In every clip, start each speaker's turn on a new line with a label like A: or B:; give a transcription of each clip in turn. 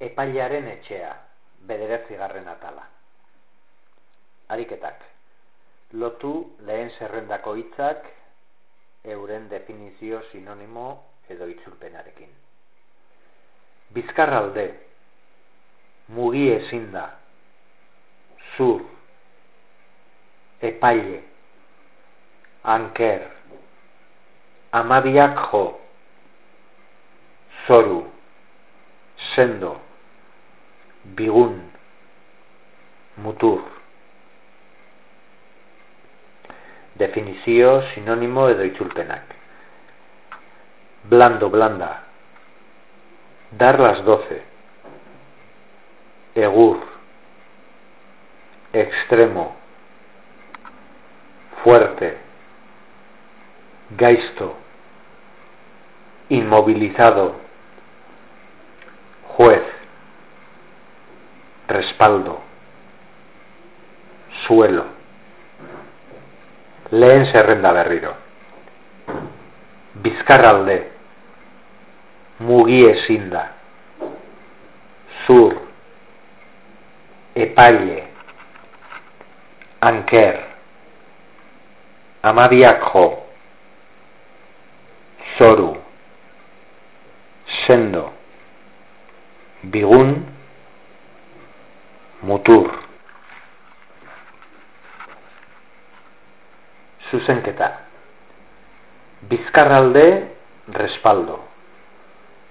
A: Epailaren etxea, bederatzigarren atala. Ariketak. Lotu lehen zerrendako hitzak euren definizio sinonimo edo itzulpenarekin. Bizkarralde, mugi ezin da, zur, epaile, anker, amabiak jo, zoru, sendo, bigun, mutur. Definizio, sinónimo edo itzulpenak. Blando, blanda. Dar las doce. Egur. Extremo. Fuerte. Gaisto. Inmovilizado. Juez. Respaldo. Suelo. Lehen zerrenda berriro. Bizkarralde. Mugi ezin da. Zur. Epaile. Anker. Amabiak jo. Zoru. Sendo. Bigun. Mutur. Zuzenketa. Bizkarralde, respaldo.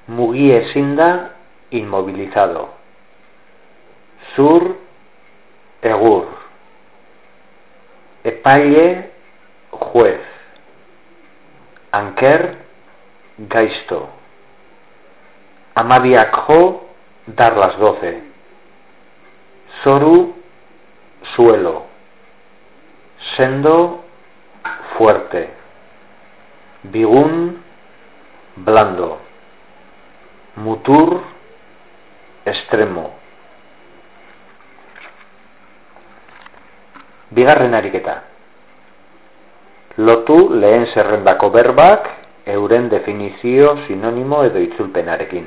A: Mugi ezin da, inmobilizado. Zur, egur. Epaile, juez. Anker, gaisto. Amabiak jo, dar las doce. Zoru, suelo. Sendo, fuerte. Bigun, blando. Mutur, extremo. Bigarren ariketa. Lotu lehen zerrendako berbak euren definizio sinonimo edo itzulpenarekin.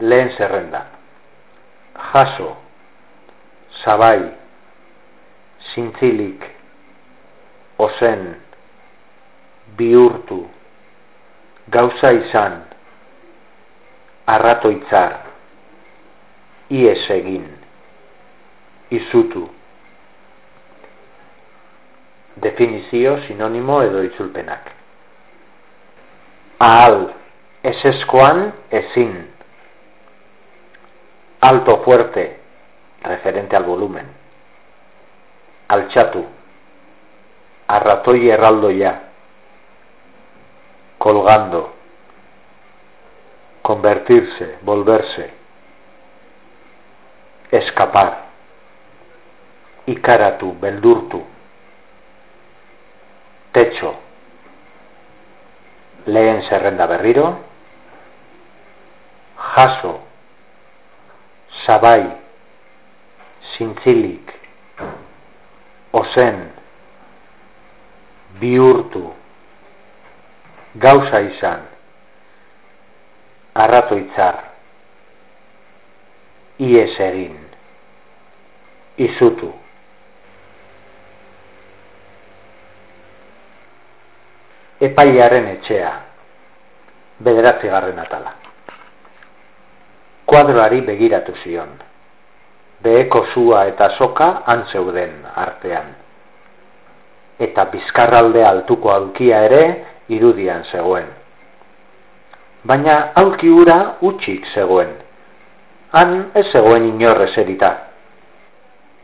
A: Lehen zerrenda. Jaso. Sabai. Zintzilik. Ozen. Bihurtu. Gauza izan. Arratoitzar. Ies egin. Izutu. Definizio sinonimo edo itzulpenak. Ahal. Eseskoan ezin. Alto fuerte, referente al volumen. Altxatu. Arratoi erraldoia. Colgando. Convertirse, volverse. Escapar. Ikaratu, beldurtu. Techo. Lehen zerrenda berriro. Jaso sabai, zintzilik, ozen, bihurtu, gauza izan, arratoitzar, ies egin, izutu. Epaiaren etxea, bederatzi garren atala kuadroari begiratu zion. Beheko zua eta soka antzeuden artean. Eta bizkarralde altuko aulkia ere irudian zegoen. Baina aulki ura utxik zegoen. Han ez zegoen inorrez erita.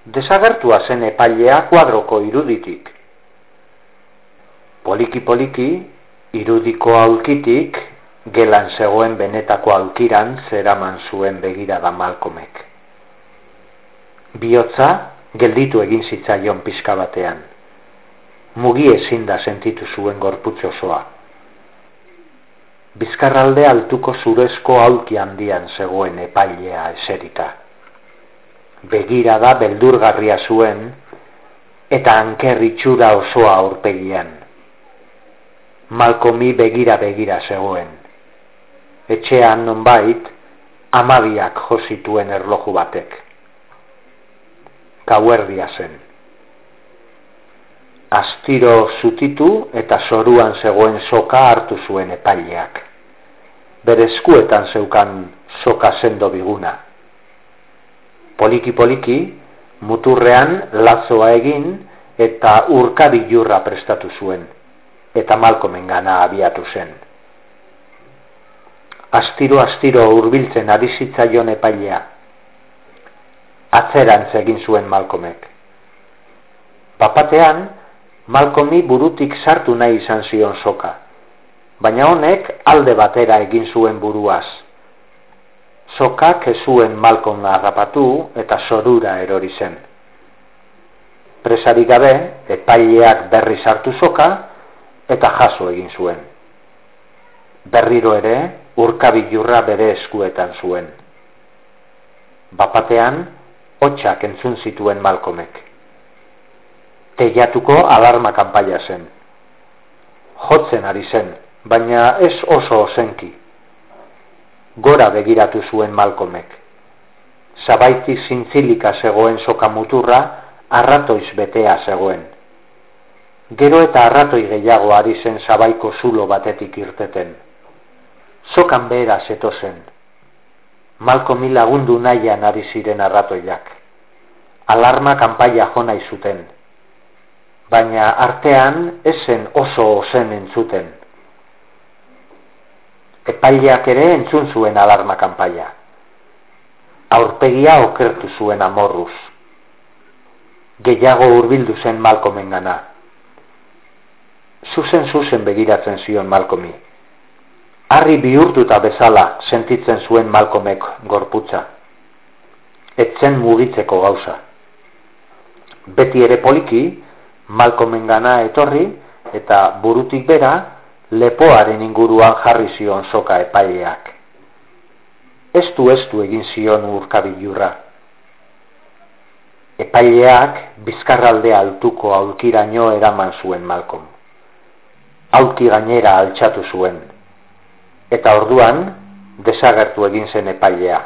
A: Desagertua zen epailea kuadroko iruditik. Poliki-poliki, irudiko aulkitik gelan zegoen benetako alkiran zeraman zuen begira da malkomek. Biotza gelditu egin zitzaion pizka batean. Mugi ezin da sentitu zuen gorputze osoa. Bizkarralde altuko zurezko aulki handian zegoen epailea eserita. Begira da beldurgarria zuen eta ankerritxura osoa aurpegian. Malkomi begira begira zegoen. Etxean nonbait, amabiak josituen erloju batek. Kauerdia zen. Astiro zutitu eta soruan zegoen soka hartu zuen epaileak. Berezkuetan zeukan soka sendo biguna. Poliki poliki, muturrean lazoa egin eta urkabi jurra prestatu zuen, eta malkomen gana abiatu zen. Astiro astiro hurbiltzen ari zitzaion epailea. Atzerantz egin zuen malkomek. Papatean, malkomi burutik sartu nahi izan zion soka, baina honek alde batera egin zuen buruaz. Sokak ez zuen malkon harrapatu eta sorura erori zen presarik gabe, epaileak berri sartu soka eta jaso egin zuen. Berriro ere, urkabi jurra bere eskuetan zuen. Bapatean, hotxak entzun zituen malkomek. Teiatuko alarma kanpaia zen. Jotzen ari zen, baina ez oso osenki. Gora begiratu zuen malkomek. Zabaiti zintzilika zegoen soka muturra, arratoiz betea zegoen. Gero eta arratoi gehiago ari zen zabaiko zulo batetik irteten. Sokan behera zeto zen. Malko milagundu nahian ari ziren arratoiak. Alarma kanpaia jona izuten. Baina artean esen oso ozen entzuten. Epaileak ere entzun zuen alarma kanpaia. Aurpegia okertu zuen amorruz gehiago hurbildu zen Malkomen gana. Zuzen zuzen begiratzen zion Malkomi. Harri bihurtuta bezala sentitzen zuen Malkomek gorputza. Etzen mugitzeko gauza. Beti ere poliki, Malkomen gana etorri eta burutik bera lepoaren inguruan jarri zion soka epaileak. Estu estu egin zion urkabilurra. Epaileak bizkarralde altuko aulkiraino eraman zuen Malcolm. Aulki gainera altxatu zuen. Eta orduan desagertu egin zen epailea.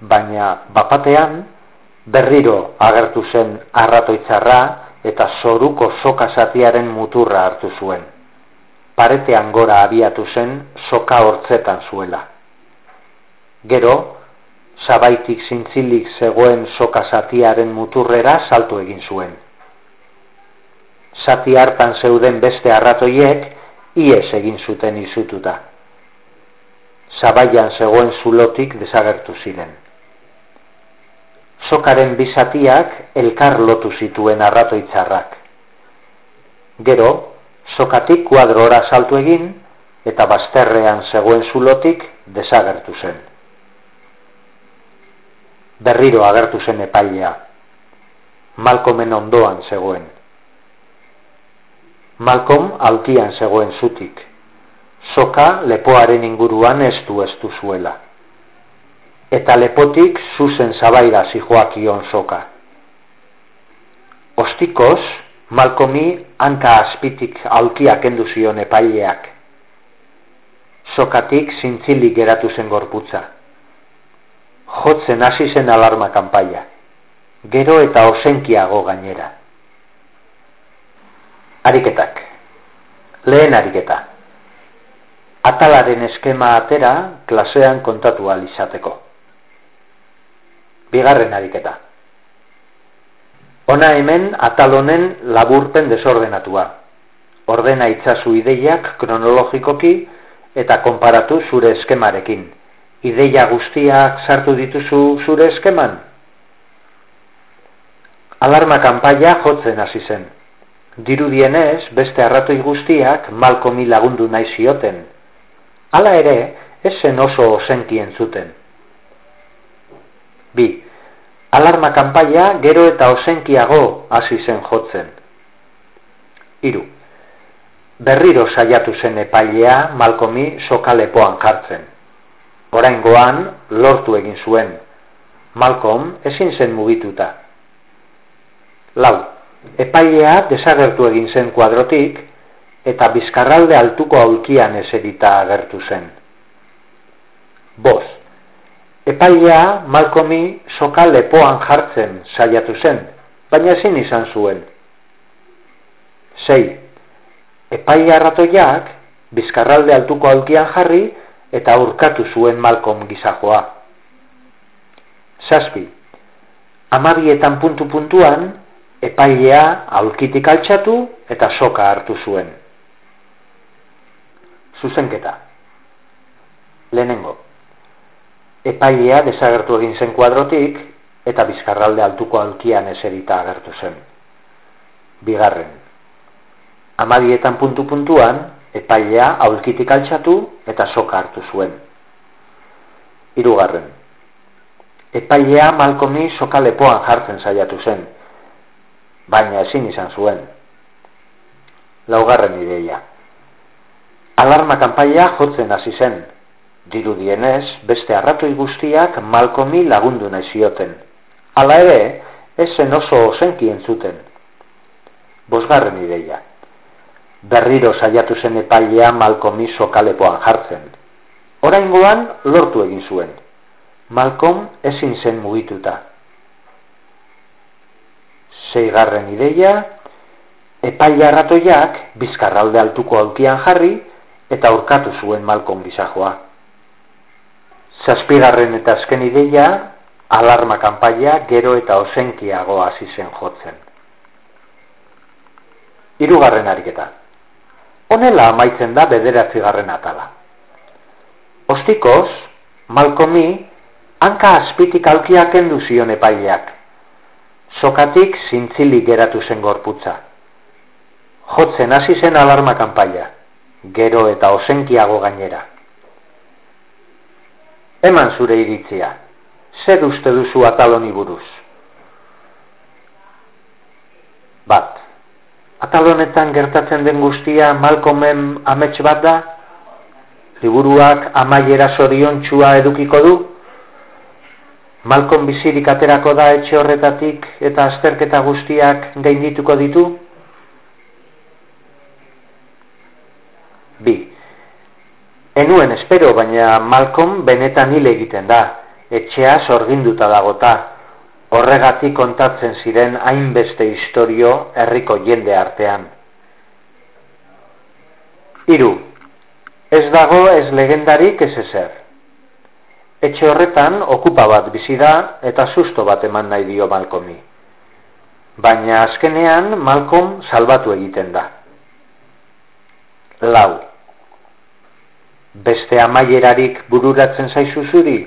A: Baina bapatean berriro agertu zen arratoitzarra eta zoruko soka zatiaren muturra hartu zuen. Paretean gora abiatu zen soka hortzetan zuela. Gero, sabaitik zintzilik zegoen soka satiaren muturrera salto egin zuen. Sati hartan zeuden beste arratoiek, ies egin zuten izututa. Zabaian zegoen zulotik desagertu ziren. Sokaren bizatiak elkar lotu zituen arratoitzarrak. Gero, sokatik kuadrora saltu egin, eta bazterrean zegoen zulotik desagertu zen berriro agertu zen epailea. Malkomen ondoan zegoen. Malkom altian zegoen zutik. Soka lepoaren inguruan estu estu zuela. Eta lepotik zuzen zabaira zijoakion soka. Ostikoz, Malkomi hanka azpitik alkiak enduzion epaileak. Sokatik zintzilik geratu zen gorputza jotzen hasi zen alarma kanpaia. Gero eta osenkiago gainera. Ariketak. Lehen ariketa. Atalaren eskema atera klasean kontatu izateko. Bigarren ariketa. Ona hemen atalonen laburpen desordenatua. Ordena itzazu ideiak kronologikoki eta konparatu zure eskemarekin ideia guztiak sartu dituzu zure eskeman? Alarma kanpaia jotzen hasi zen. Dirudienez, beste arratoi guztiak malkomi lagundu nahi zioten. Hala ere, esen oso osenkien zuten. Bi, alarma kanpaia gero eta osenkiago hasi zen jotzen. Hiru, berriro saiatu zen epailea malkomi sokalepoan jartzen oraingoan lortu egin zuen. Malcolm ezin zen mugituta. Lau, epailea desagertu egin zen kuadrotik eta bizkarralde altuko aulkian eserita agertu zen. Boz, epailea Malkomi soka lepoan jartzen saiatu zen, baina ezin izan zuen. Sei, epailea ratoiak bizkarralde altuko aulkian jarri eta urkatu zuen Malkom gizajoa. Zazpi, amabietan puntu-puntuan, epailea aulkitik altxatu eta soka hartu zuen. Zuzenketa. Lehenengo. Epailea desagertu egin zen kuadrotik eta bizkarralde altuko alkian eserita agertu zen. Bigarren. Amabietan puntu-puntuan, epailea aulkitik altxatu eta soka hartu zuen. Hirugarren. Epailea malkomi soka lepoan jartzen saiatu zen, baina ezin izan zuen. Laugarren ideia. Alarma kanpaia jotzen hasi zen. Dirudienez, beste arratoi guztiak malkomi lagundu nahi zioten. Hala ere, esen oso osenki entzuten. Bosgarren ideia. Berriro saiatu zen epailea malkomi sokalepoan jartzen. Oraingoan lortu egin zuen. Malkom ezin zen mugituta. Seigarren ideia, epaila arratoiak bizkarralde altuko aulkian jarri eta aurkatu zuen Malkon gizajoa. Zazpigarren eta azken ideia, alarma kanpaia gero eta osenkiago hasi zen jotzen. Hirugarren ariketa. Honela amaitzen da bederatzigarren atala. Ostikoz, Malkomi, hanka azpitik alkiak endu zion epaileak. Sokatik zintzilik geratu zen gorputza. Jotzen hasi zen alarma kanpaia gero eta osenkiago gainera. Eman zure iritzia, zer uste duzu ataloni buruz? Bat, atalonetan gertatzen den guztia Malcolmen amets bat da? Liburuak amaiera zorion txua edukiko du? Malcolm bizirik aterako da etxe horretatik eta azterketa guztiak gaindituko ditu? Bi. Enuen espero, baina Malcolm benetan hile egiten da. Etxea sorginduta dagota. Horregatik kontatzen ziren hainbeste historio herriko jende artean. Hiru. Ez dago ez legendarik ez ezer. Etxe horretan okupa bat bizi da eta susto bat eman nahi dio Malcolmi. Baina azkenean Malcolm salbatu egiten da lau. Beste amaierarik bururatzen zaizu zuri?